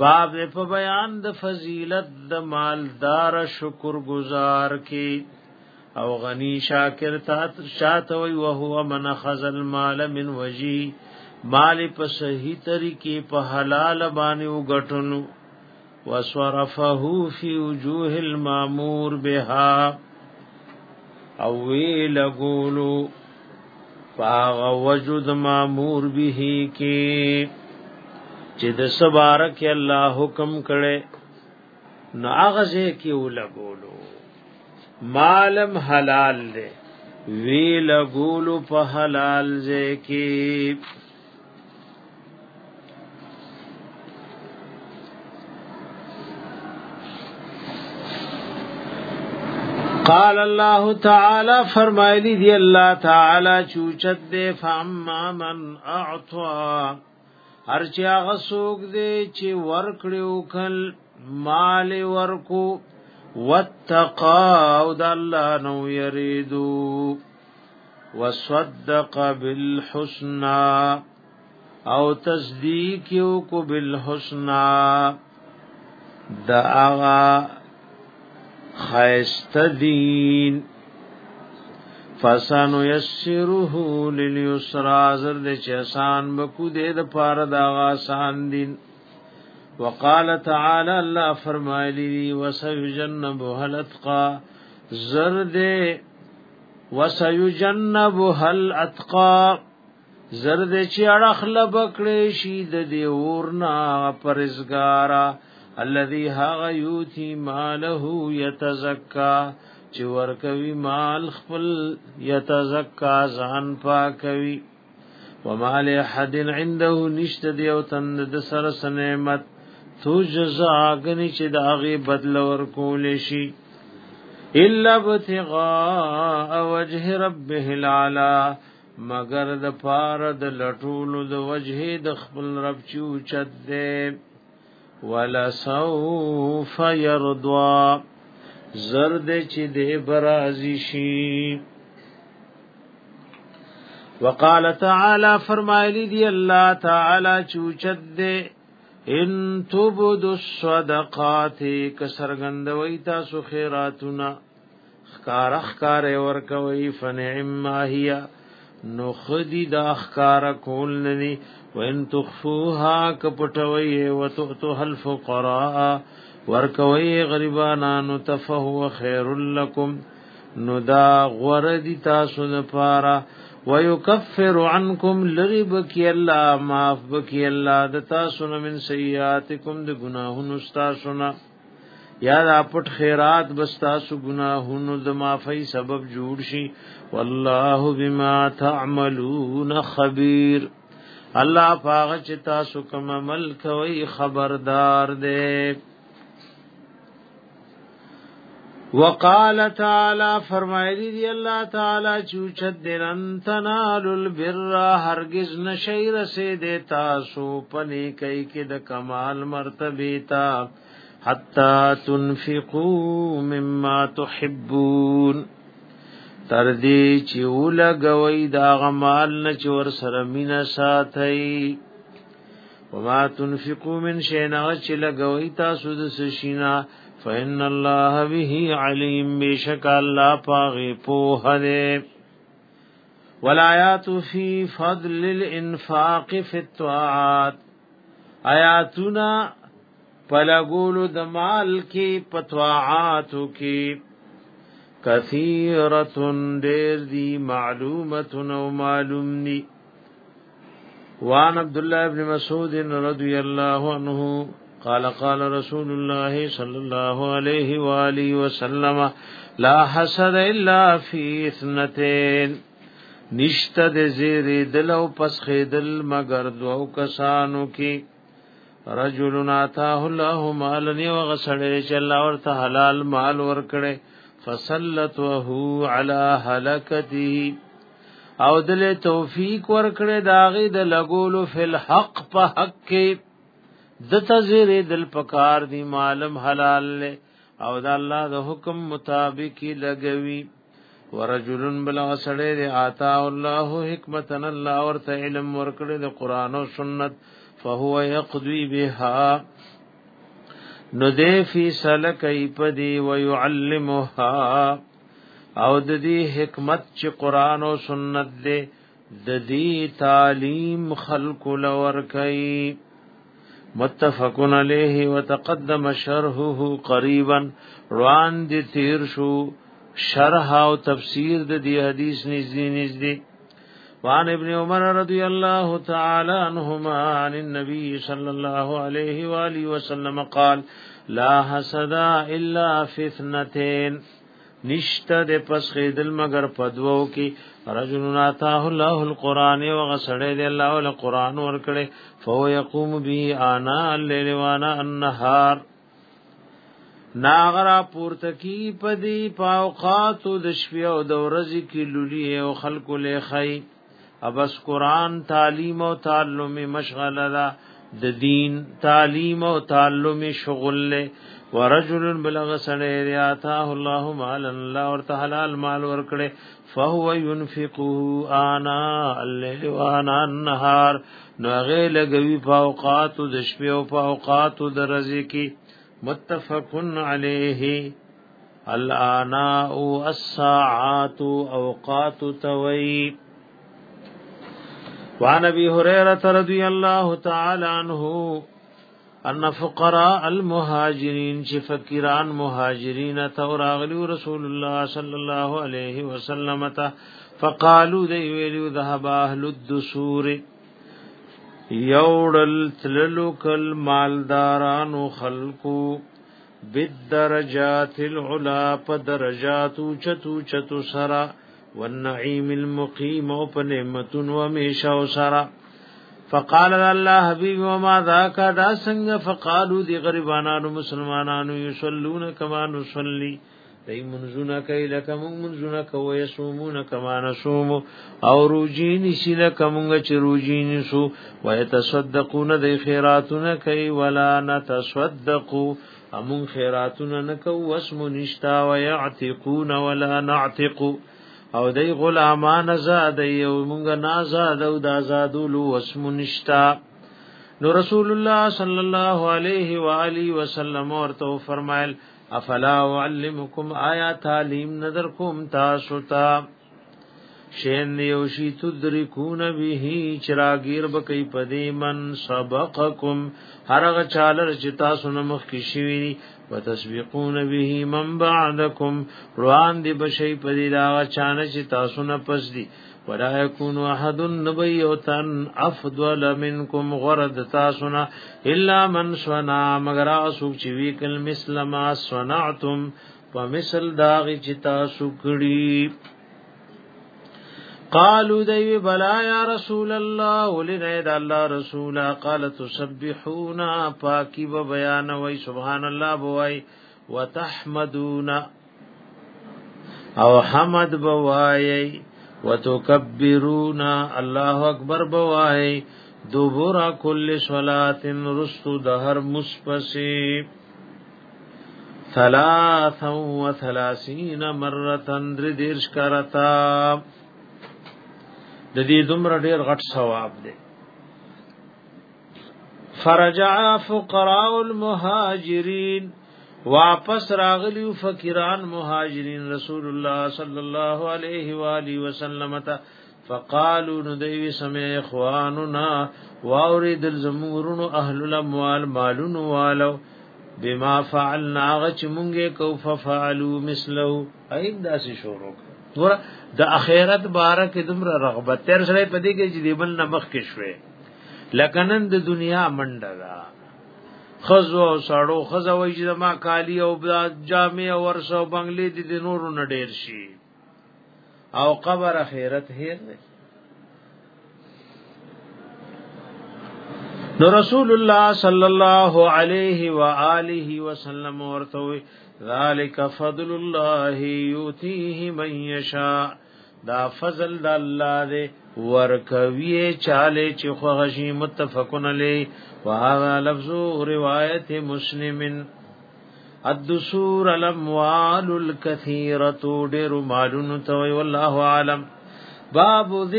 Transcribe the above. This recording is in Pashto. باب دې په بیان د فضیلت د مالدار شکر گزار کې او غنی شاکر ته شاته وي او هو من خزل مال من وجی مال په صحیح طریقې په حلال باندې وګټنو وصرفه فی وجوه المامور بها او وی لګولو فاغ وجود مامور به کې چې د سبارک الله حکم کړي نو هغه ځکه یو لګولو مالم حلال دی وی لګولو په حلال ځکه قال الله تعالی فرمایلی دی الله تعالی چوچت دے فاما من اعطا هر چا غسوک دی چې ورکړو کل مال ورکو واتقا او د الله نو یریدو وصدق بالحسنا او تصدیق یو کو بالحسنا دا اغا خیست دین فسانو یسره للیسرا زر د چسان بکو دې د پار دا آسان دین وقال تعالی الله فرمایلی وسيجنبها الاتقى زر دې وسيجنبها الاتقى زر دې چې اړه لبکړې شي د دې ورنا پرزګارا الذي هاغ یوتی ماله یتزکا چې ورکوي مال خپل یتزکا ځان پاکوي ومال حد عنده نشت دی او تند د سر سنعمت تو جزا غنی چې د هغه بدل ورکول شي الا بتغاء وجه ربه العلا مگر د پار د لټول د وجه د خپل رب چو چد دی ولا سوف يرضى زرد چې د برازي شي وقال تعالی فرمایلی دی الله تعالی چوچد دے ان تبدو الصدقات کسرګندوي تاسو خیراتونه خکار اخکار ورکوي فنعم هيا نو خدي دا اخکار کول نني وان تخفوها کپټوي وتؤتها الفقراء ورکوي غریبانو تفهو خير لكم نو دا غردي تاسو لپاره ويكفر عنكم لغب كي الله معاف بكي الله د تاسو من سيئاتكم د گناهونو تاسو نه یا دا پټ خیرات بستا سو گناهونو د معافی سبب جوړ شي والله بما تعملون خبير الله پاغه چې تاسو کوم عمل کوي خبردار دی وقال تعالی فرمایلی دی الله تعالی چوچت دلن تنالو البر هرگز نشی رسید تاسو پنی کئی کې د کمال مرتبه تا حتا تنفقوا مما تحبون تر دې چې ولګوي دا غمال نه چور سره مینا ساتي وما تنفقوا من شيء چې لګوي تاسو د سشینا فإن الله به علیم بشک الله پاغه په هره ولایات فی فضل الانفاق فی الطاعات اياتنا پلګولو د مال کې پتواعاتو کې کثیرتن دیر دی معلومتن او معلومنی وان عبد الله ابن مسعود رضی الله عنه قال قال رسول الله صلى الله عليه واله وسلم لا حسد الا في اثنتين نشته د زیر دل او پس خیدل مگر دوو کسانو کی رجل اتاه الله مال نی وغسړې چې الله ورته حلال مال ورکړي فسلته على هلكته او دل توفیق ورکړه داغه د لګولو فل حق په حق کې د تزویر دل پکار دی معلوم حلال له او د الله د حکم مطابق لګوي ورجلن بلغ سړی دی آتا الله حکمتن الله ورته علم ورکړه د قران او سنت فهو يقضي بها نذفي سلكي پدي ويعلمها او د دې حکمت چې قران او سنت دې د دې تعلیم خلق لور کوي متفقن علیه وتقدم شرحه قریبا روان دي تیر شو شرح او تفسیر د دې حدیث نږدې نږدې وعن ابن عمر رضی الله تعالی عنهما عن النبي صلى الله عليه واله وسلم قال لا حسد الا في اثنتين نشته د پس خیدل مگر پدوو کې رجل ناتاه الله القران او غسړې د الله ول قران ور کړې فهو يقوم به انا الليل وانا النهار ناغرا پورته کی پدی پاوقات د شپې او د ورځې کې لولي او خلکو له خی ابس قران تعلیم او تعلم مشغله ده د دین تعلیم او تعلم شغل له ورجل بلغ سړی ریاتاه الله مال الله ورته حلال مال ورکړي فهو ينفقه انا الليل وانا النهار نو هغه لګوي په اوقات د شپې او په اوقات د ورځې کې متفق عليه الاناء الساعات اوقات توي وعن ابي هريره رضي الله تعالى عنه ان فقراء المهاجرين چې فقيران مهاجرين ته راغلي رسول الله صلى الله عليه وسلم ته فقالوا دی ویلو ذهب اهل الدسور یوڑل تللو کل مالداران خلقو بالدرجات العلا پدرجاتو چتو چتو سرا والنعیم المقیم او پنعمتن ومیشاو سرا فقال الله حبيب وما ذاك دا څنګه فقالو دي غریبانو مسلمانانو يصلون كما نصلي دای منزونه کوي لکه مونږ منزونه کوو یصومون کما نصوم او روجین شي لکه مونږ چې روجین شو ويتصدقون د خیراتونه کوي ولا نتصدقوا امون خیراتونه نکو واسم نشتا ويعتقون ولا نعتقوا او دی غلامان آزاد یو مونږه نازاد او د آزادولو اسم نشتا نو رسول الله صلی الله علیه و آله وسلم ورته فرمایل افلا علمکم آیا تعلیم نظر کوم تاسو ته تا شین یو شی تدریکون به چراغیر بکې پدې من سبقکم هرغه چالر چې تاسو نه مخ کې شوی وتسبقون به من بعدکم روان دی بشي پدې دا چانه چې تاسو نه پس دی ولا يكون احد نبيوتن افضل منكم غرد تاسنا الا من سنا مگر اسوک چې ویکل مثلما صنعتم ومثل داغ چې تاسو کړی قالو دیوی بلا یا رسول الله ولنید الله رسولا قال تسبحونا پاکی و بیان وی سبحان الله بوای وتحمدونا او حمد بوای وتکبرونا الله اکبر بوای دوبرا کل صلات رستو دهر مسپسی ثلاثا و ثلاثین مرتن در دیرش کرتا د دې دومره ډیر غټ ثواب دی فرجع فقراء المهاجرين واپس راغلی فقیران مهاجرین رسول الله صلی الله علیه و آله وسلم ته فقالوا ندوی سمع اخواننا واورید الزمورن اهل الاموال مالون والو بما فعلنا غچ مونږه کو ففعلوا مثله اې داسې شروع ګور د اخرت باره کې دومره رغبت تر سره پدې کې چې دیبل نمخ کې شوې لکنن د دنیا منډه را خزو او ساړو خزو وي چې ما کالی او جامع او ورسو بنگلې دي د نورو نډیر شي او قبر اخرت هیر دی نو رسول الله صلی الله علیه و آله وسلم ورته ذالک فضل الله یوتیه من یشاء دا فضل د الله دی ورکوی چاله چې خوږی متفقن علی وهذا لفظ روایت مسلمن الدسور الاموال الكثيره ډیر مالونو ته والله عالم باب ذکر